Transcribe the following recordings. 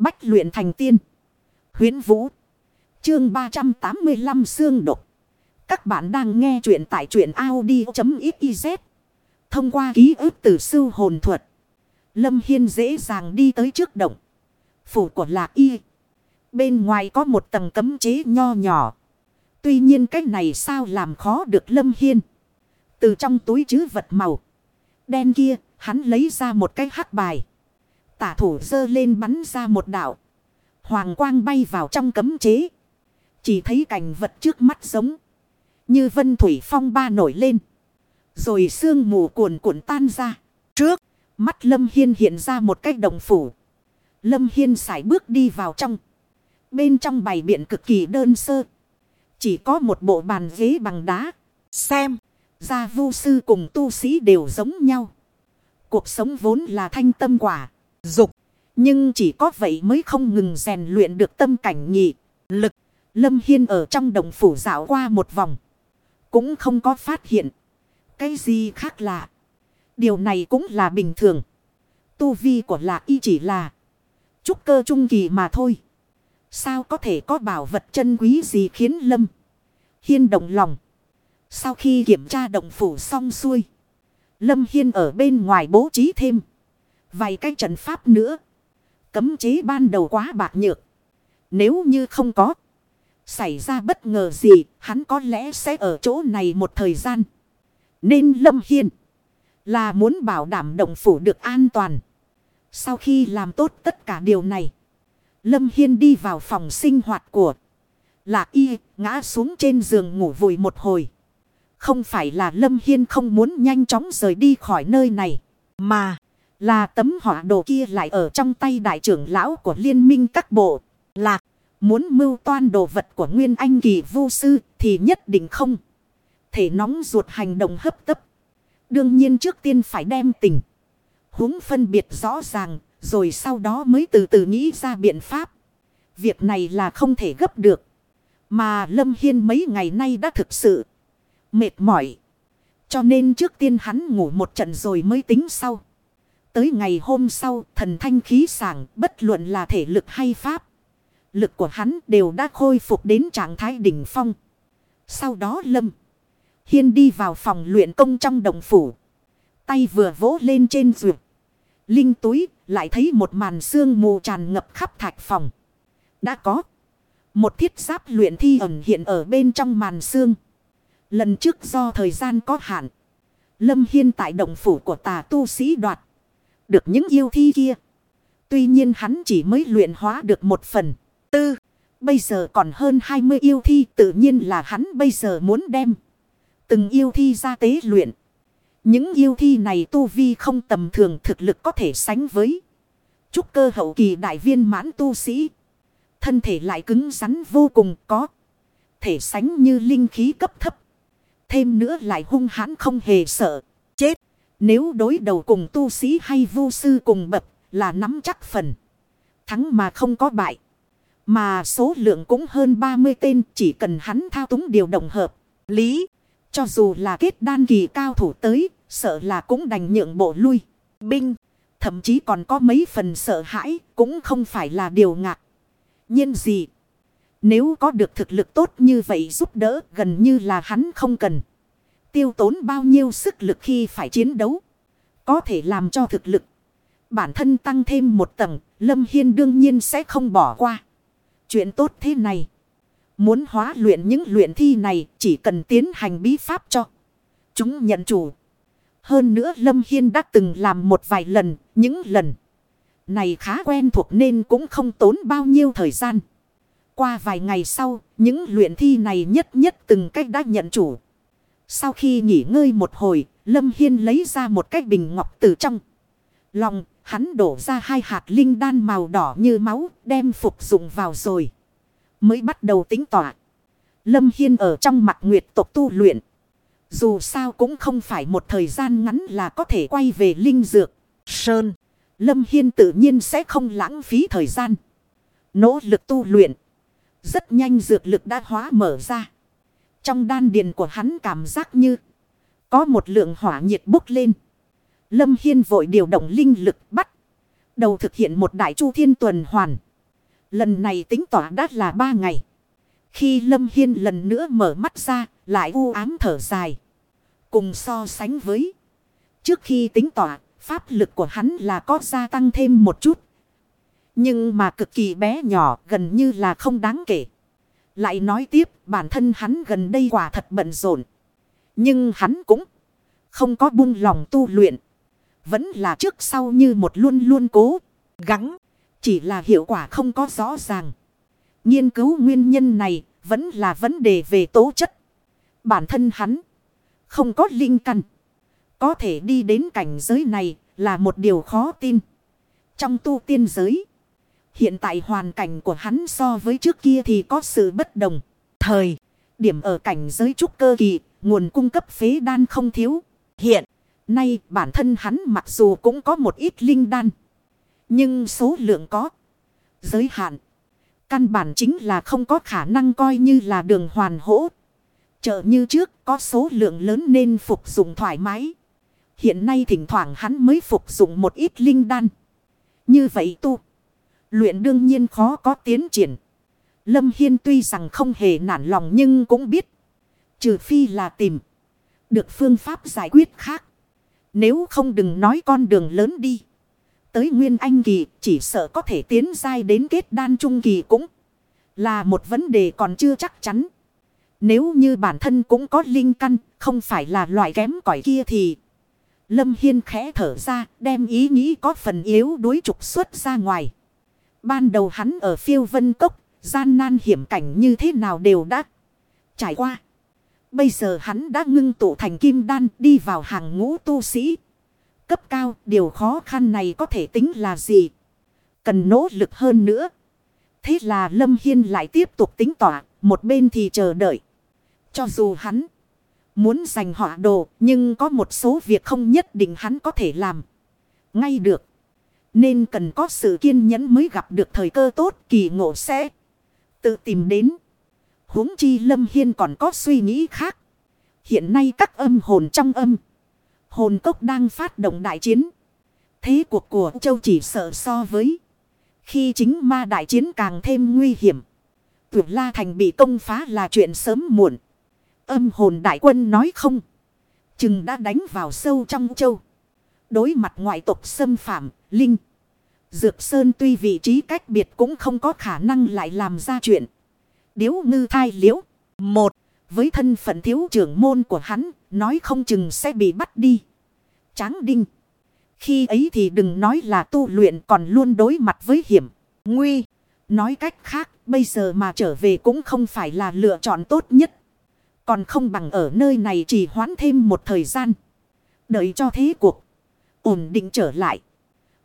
Bách luyện thành tiên. Huyến Vũ. Chương 385 Sương Độc. Các bạn đang nghe truyện tại truyện Audi.xyz. Thông qua ký ức từ sư hồn thuật. Lâm Hiên dễ dàng đi tới trước động. Phủ của Lạc Y. Bên ngoài có một tầng cấm chế nho nhỏ. Tuy nhiên cách này sao làm khó được Lâm Hiên. Từ trong túi chứ vật màu. Đen kia, hắn lấy ra một cái hắc bài. Tả thủ dơ lên bắn ra một đạo. Hoàng quang bay vào trong cấm chế. Chỉ thấy cảnh vật trước mắt giống. Như vân thủy phong ba nổi lên. Rồi sương mù cuồn cuộn tan ra. Trước, mắt Lâm Hiên hiện ra một cách đồng phủ. Lâm Hiên sải bước đi vào trong. Bên trong bày biện cực kỳ đơn sơ. Chỉ có một bộ bàn ghế bằng đá. Xem, gia vu sư cùng tu sĩ đều giống nhau. Cuộc sống vốn là thanh tâm quả, dục. Nhưng chỉ có vậy mới không ngừng rèn luyện được tâm cảnh nhị, lực. Lâm Hiên ở trong đồng phủ dạo qua một vòng. Cũng không có phát hiện. Cái gì khác lạ. Điều này cũng là bình thường. Tu vi của lạ y chỉ là. Trúc cơ trung kỳ mà thôi. Sao có thể có bảo vật chân quý gì khiến Lâm. Hiên động lòng. Sau khi kiểm tra động phủ xong xuôi. Lâm Hiên ở bên ngoài bố trí thêm. Vài cái trận pháp nữa. Cấm chế ban đầu quá bạc nhược. Nếu như không có. Xảy ra bất ngờ gì. Hắn có lẽ sẽ ở chỗ này một thời gian. Nên Lâm Hiên. Là muốn bảo đảm động phủ được an toàn. Sau khi làm tốt tất cả điều này. Lâm Hiên đi vào phòng sinh hoạt của. Lạc y, ngã xuống trên giường ngủ vùi một hồi. Không phải là Lâm Hiên không muốn nhanh chóng rời đi khỏi nơi này. Mà là tấm họa đồ kia lại ở trong tay đại trưởng lão của liên minh các bộ. Lạc muốn mưu toan đồ vật của Nguyên Anh kỳ vu sư thì nhất định không. Thể nóng ruột hành động hấp tấp. Đương nhiên trước tiên phải đem tình. huống phân biệt rõ ràng, rồi sau đó mới từ từ nghĩ ra biện pháp. Việc này là không thể gấp được. Mà Lâm Hiên mấy ngày nay đã thực sự mệt mỏi. Cho nên trước tiên hắn ngủ một trận rồi mới tính sau. Tới ngày hôm sau, thần thanh khí sảng, bất luận là thể lực hay pháp. Lực của hắn đều đã khôi phục đến trạng thái đỉnh phong. Sau đó Lâm Hiên đi vào phòng luyện công trong đồng phủ. Tay vừa vỗ lên trên ruột. Linh túi, lại thấy một màn xương mù tràn ngập khắp thạch phòng. Đã có. Một thiết giáp luyện thi ẩn hiện ở bên trong màn xương. Lần trước do thời gian có hạn. Lâm Hiên tại động phủ của tà tu sĩ đoạt. Được những yêu thi kia. Tuy nhiên hắn chỉ mới luyện hóa được một phần. Tư. Bây giờ còn hơn 20 yêu thi, tự nhiên là hắn bây giờ muốn đem. Từng yêu thi ra tế luyện. Những yêu thi này tu vi không tầm thường thực lực có thể sánh với. Trúc cơ hậu kỳ đại viên mãn tu sĩ. Thân thể lại cứng rắn vô cùng, có. Thể sánh như linh khí cấp thấp. Thêm nữa lại hung hãn không hề sợ. Chết. Nếu đối đầu cùng tu sĩ hay vu sư cùng bậc là nắm chắc phần. Thắng mà không có bại. Mà số lượng cũng hơn 30 tên, chỉ cần hắn thao túng điều động hợp. Lý. Cho dù là kết đan kỳ cao thủ tới. Sợ là cũng đành nhượng bộ lui. Binh. Thậm chí còn có mấy phần sợ hãi. Cũng không phải là điều ngạc nhiên gì. Nếu có được thực lực tốt như vậy giúp đỡ, gần như là hắn không cần. Tiêu tốn bao nhiêu sức lực khi phải chiến đấu. Có thể làm cho thực lực. Bản thân tăng thêm một tầng. Lâm Hiên đương nhiên sẽ không bỏ qua. Chuyện tốt thế này. Muốn hóa luyện những luyện thi này chỉ cần tiến hành bí pháp cho. Chúng nhận chủ. Hơn nữa Lâm Hiên đã từng làm một vài lần. Những lần này khá quen thuộc nên cũng không tốn bao nhiêu thời gian. Qua vài ngày sau, những luyện thi này nhất nhất từng cách đã nhận chủ. Sau khi nghỉ ngơi một hồi, Lâm Hiên lấy ra một cái bình ngọc từ trong. Lòng, hắn đổ ra hai hạt linh đan màu đỏ như máu, đem phục dụng vào rồi. Mới bắt đầu tính tỏa. Lâm Hiên ở trong mặt nguyệt tộc tu luyện. Dù sao cũng không phải một thời gian ngắn là có thể quay về linh dược. Sơn. Lâm Hiên tự nhiên sẽ không lãng phí thời gian. Nỗ lực tu luyện. Rất nhanh dược lực đã hóa mở ra. Trong đan điền của hắn cảm giác như có một lượng hỏa nhiệt bốc lên. Lâm Hiên vội điều động linh lực bắt. Đầu thực hiện một đại chu thiên tuần hoàn. Lần này tính tỏa đã là ba ngày. Khi Lâm Hiên lần nữa mở mắt ra, lại u ám thở dài. Cùng so sánh với. Trước khi tính tỏa, pháp lực của hắn là có gia tăng thêm một chút. Nhưng mà cực kỳ bé nhỏ, gần như là không đáng kể. Lại nói tiếp, bản thân hắn gần đây quả thật bận rộn. Nhưng hắn cũng không có buông lòng tu luyện. Vẫn là trước sau như một luôn luôn cố, gắng. Chỉ là hiệu quả không có rõ ràng. Nghiên cứu nguyên nhân này vẫn là vấn đề về tố chất. Bản thân hắn không có linh căn. Có thể đi đến cảnh giới này là một điều khó tin. Trong tu tiên giới. Hiện tại hoàn cảnh của hắn so với trước kia thì có sự bất đồng. Thời. Điểm ở cảnh giới trúc cơ kỳ. Nguồn cung cấp phế đan không thiếu. Hiện. Nay bản thân hắn mặc dù cũng có một ít linh đan. Nhưng số lượng có. Giới hạn. Căn bản chính là không có khả năng coi như là đường hoàn hỗ. Chợ như trước có số lượng lớn nên phục dụng thoải mái. Hiện nay thỉnh thoảng hắn mới phục dụng một ít linh đan. Như vậy tu. Luyện đương nhiên khó có tiến triển. Lâm Hiên tuy rằng không hề nản lòng nhưng cũng biết. Trừ phi là tìm. Được phương pháp giải quyết khác. Nếu không đừng nói con đường lớn đi. Tới Nguyên Anh Kỳ, chỉ sợ có thể tiến dai đến kết đan trung kỳ cũng là một vấn đề còn chưa chắc chắn. Nếu như bản thân cũng có linh căn, không phải là loại kém cỏi kia thì... Lâm Hiên khẽ thở ra, đem ý nghĩ có phần yếu đối trục xuất ra ngoài. Ban đầu hắn ở phiêu vân cốc gian nan hiểm cảnh như thế nào đều đã trải qua. Bây giờ hắn đã ngưng tụ thành kim đan đi vào hàng ngũ tu sĩ cấp cao, điều khó khăn này có thể tính là gì? Cần nỗ lực hơn nữa. Thế là Lâm Hiên lại tiếp tục tính tỏa, một bên thì chờ đợi. Cho dù hắn muốn giành họa đồ, nhưng có một số việc không nhất định hắn có thể làm. Ngay được. Nên cần có sự kiên nhẫn mới gặp được thời cơ tốt, kỳ ngộ sẽ tự tìm đến. huống chi Lâm Hiên còn có suy nghĩ khác. Hiện nay các âm hồn trong âm. Hồn cốc đang phát động đại chiến. Thế cuộc của châu chỉ sợ so với. Khi chính ma đại chiến càng thêm nguy hiểm. Tuyệt La Thành bị công phá là chuyện sớm muộn. Âm hồn đại quân nói không. Chừng đã đánh vào sâu trong châu. Đối mặt ngoại tộc xâm phạm, Linh. Dược Sơn tuy vị trí cách biệt cũng không có khả năng lại làm ra chuyện. Điếu ngư thai liễu. Một. Với thân phận thiếu trưởng môn của hắn, nói không chừng sẽ bị bắt đi. Tráng đinh. Khi ấy thì đừng nói là tu luyện còn luôn đối mặt với hiểm, nguy. Nói cách khác, bây giờ mà trở về cũng không phải là lựa chọn tốt nhất. Còn không bằng ở nơi này chỉ hoãn thêm một thời gian. Đợi cho thế cuộc ổn định trở lại.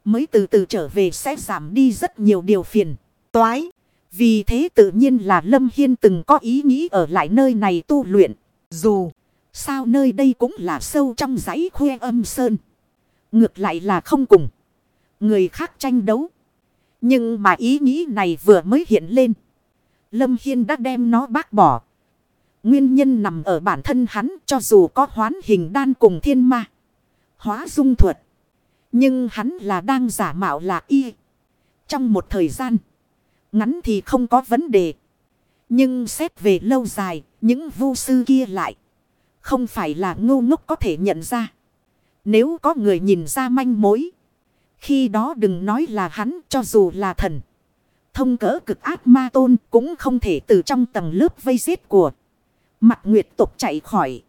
Mới từ từ trở về sẽ giảm đi rất nhiều điều phiền, toái. Vì thế tự nhiên là Lâm Hiên từng có ý nghĩ ở lại nơi này tu luyện. Dù sao nơi đây cũng là sâu trong dãy khuê âm sơn. Ngược lại là không cùng. Người khác tranh đấu. Nhưng mà ý nghĩ này vừa mới hiện lên. Lâm Hiên đã đem nó bác bỏ. Nguyên nhân nằm ở bản thân hắn cho dù có hoán hình đan cùng thiên ma. Hóa dung thuật. Nhưng hắn là đang giả mạo là y. Trong một thời gian. Ngắn thì không có vấn đề. Nhưng xét về lâu dài, những vu sư kia lại. Không phải là ngu ngốc có thể nhận ra. Nếu có người nhìn ra manh mối. Khi đó đừng nói là hắn cho dù là thần. Thông cỡ cực ác ma tôn cũng không thể từ trong tầng lớp vây giết của. Mặt nguyệt tục chạy khỏi.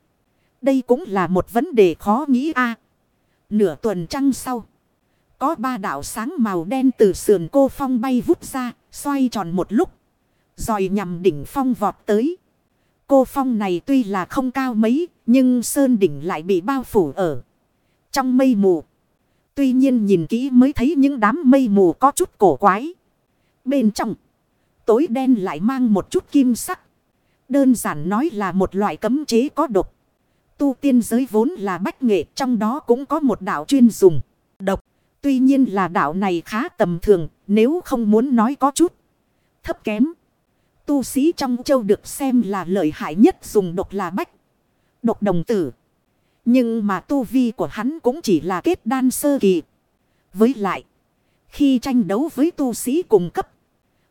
Đây cũng là một vấn đề khó nghĩ a Nửa tuần trăng sau. Có ba đạo sáng màu đen từ sườn cô phong bay vút ra, xoay tròn một lúc. Rồi nhằm đỉnh phong vọt tới. Cô phong này tuy là không cao mấy, nhưng sơn đỉnh lại bị bao phủ ở trong mây mù. Tuy nhiên nhìn kỹ mới thấy những đám mây mù có chút cổ quái. Bên trong, tối đen lại mang một chút kim sắc. Đơn giản nói là một loại cấm chế có độc. Tu tiên giới vốn là bách nghệ trong đó cũng có một đạo chuyên dùng. Độc. Tuy nhiên là đạo này khá tầm thường nếu không muốn nói có chút thấp kém. Tu sĩ trong châu được xem là lợi hại nhất dùng độc là bách. Độc đồng tử. Nhưng mà tu vi của hắn cũng chỉ là kết đan sơ kỳ. Với lại. Khi tranh đấu với tu sĩ cùng cấp.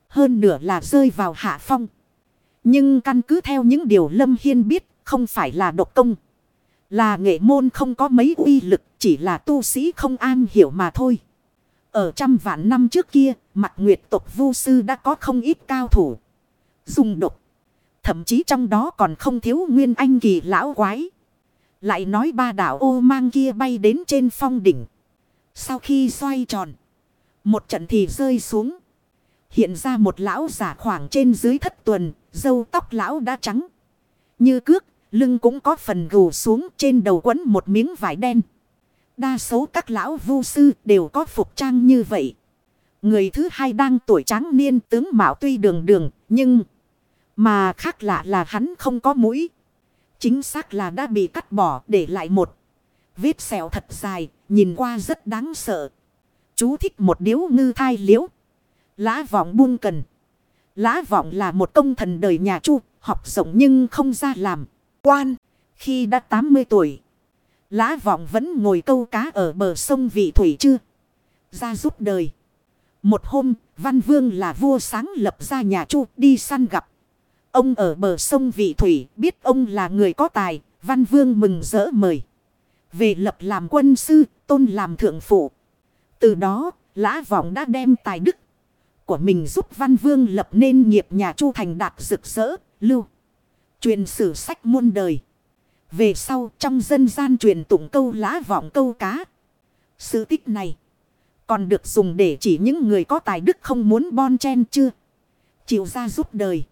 hơn nửa là rơi vào hạ phong. Nhưng căn cứ theo những điều Lâm Hiên biết, không phải là độc công. Là nghệ môn không có mấy uy lực, chỉ là tu sĩ không an hiểu mà thôi. Ở trăm vạn năm trước kia, mặt nguyệt tộc vu sư đã có không ít cao thủ. Dùng độc. Thậm chí trong đó còn không thiếu nguyên anh kỳ lão quái. Lại nói ba đảo ô mang kia bay đến trên phong đỉnh. Sau khi xoay tròn. Một trận thì rơi xuống. Hiện ra một lão giả khoảng trên dưới thất tuần. Dâu tóc lão đã trắng. Như cước. Lưng cũng có phần gù xuống trên đầu quấn một miếng vải đen. Đa số các lão vu sư đều có phục trang như vậy. Người thứ hai đang tuổi trắng niên tướng mạo tuy đường đường nhưng... Mà khác lạ là hắn không có mũi. Chính xác là đã bị cắt bỏ để lại một vết sẹo thật dài, nhìn qua rất đáng sợ. Chú thích một điếu ngư thai liễu. Lá vọng buông cần. Lá vọng là một công thần đời nhà chu, học rộng nhưng không ra làm. Quan, khi đã 80 tuổi. lã vọng vẫn ngồi câu cá ở bờ sông vị thủy chưa. Ra giúp đời. Một hôm, Văn Vương là vua sáng lập ra nhà chu đi săn gặp. Ông ở bờ sông Vị Thủy biết ông là người có tài, Văn Vương mừng rỡ mời. Về lập làm quân sư, tôn làm thượng phụ. Từ đó, Lã Vọng đã đem tài đức của mình giúp Văn Vương lập nên nghiệp nhà Chu Thành đạt rực rỡ, lưu. Truyền sử sách muôn đời. Về sau, trong dân gian truyền tụng câu lá Vọng câu cá. Sự tích này còn được dùng để chỉ những người có tài đức không muốn bon chen chưa. Chịu ra giúp đời.